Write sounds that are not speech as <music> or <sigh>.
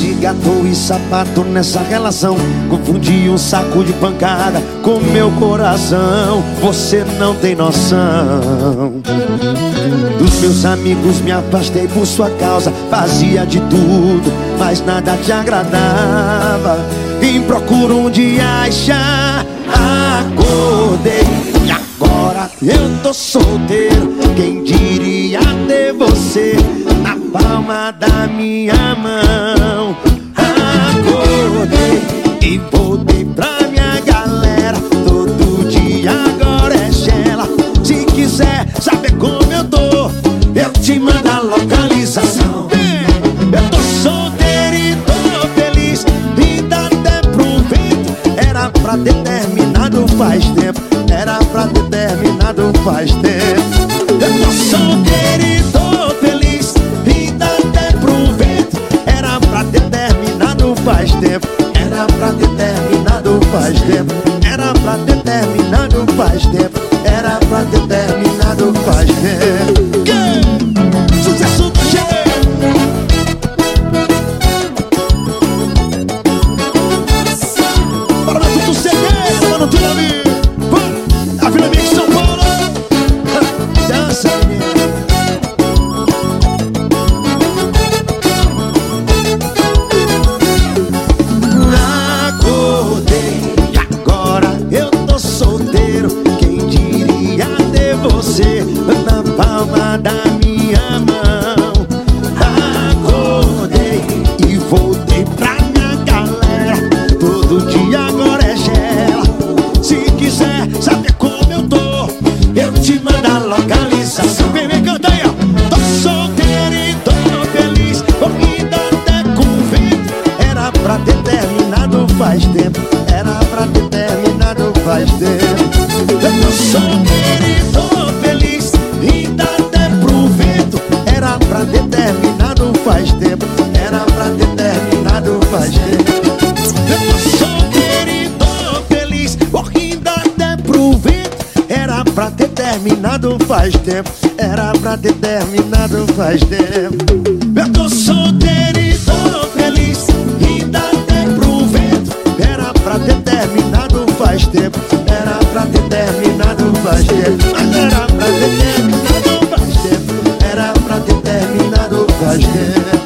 de gato e sapato nessa relação. Confundi um saco de pancada com meu coração. Você não tem noção. Dos meus amigos me afastei por sua causa. Fazia de tudo, mas nada te agradava. Em procura um dia achar. Acordei. E agora eu tô solteiro. Quem diria ter você palma da minha mão. Acordei e voltei pra minha galera. Todo dia agora é gela Se quiser saber como eu tô Eu te mando a localização. Eu tô solteiro e tô feliz. Dá até pro vento. Era pra ter terminado faz tempo. Era pra ter terminado faz tempo faz tempo. Era pra ter terminado faz tempo. Era pra ter terminado faz tempo. Era pra ter terminado faz tempo. Yeah! Sucesso do jeito Para tudo cegueiro, mano, tudo ali A Vila Mix São Paulo. <laughs> Dança, menina da minha mão. Acordei e voltei pra minha galera. Todo dia agora é gela Se quiser saber como eu tô Eu te mando a localização. Vem, vem, canta aí, ó. Tô solteiro e tô feliz. Corrida até com vento. Era pra ter terminado faz tempo. Era pra ter terminado faz tempo. Eu tô solteiro faz tempo Era pra ter terminado faz tempo. Eu tô solteiro e feliz Correndo até pro vento Era pra ter terminado faz tempo Era pra ter terminado faz tempo. Eu tô solteiro e tô feliz E dá até pro vento Era pra ter terminado faz tempo Era pra ter terminado faz tempo. Mas era pra ter yeah.